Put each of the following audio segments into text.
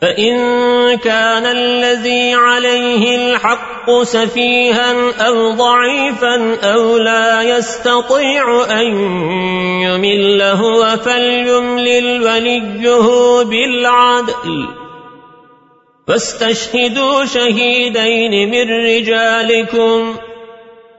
فإن كان الذي عليه الحق سفيها أو ضعيفا أو لا يستطيع أن يمل هو فليملل وليه بالعدل. واستشهدوا شهيدين من رجالكم.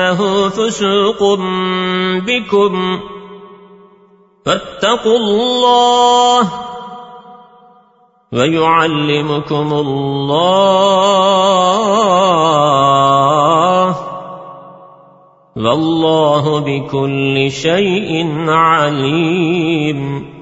فإنه فسوق بكم فاتقوا الله ويعلمكم الله والله بكل شيء عليم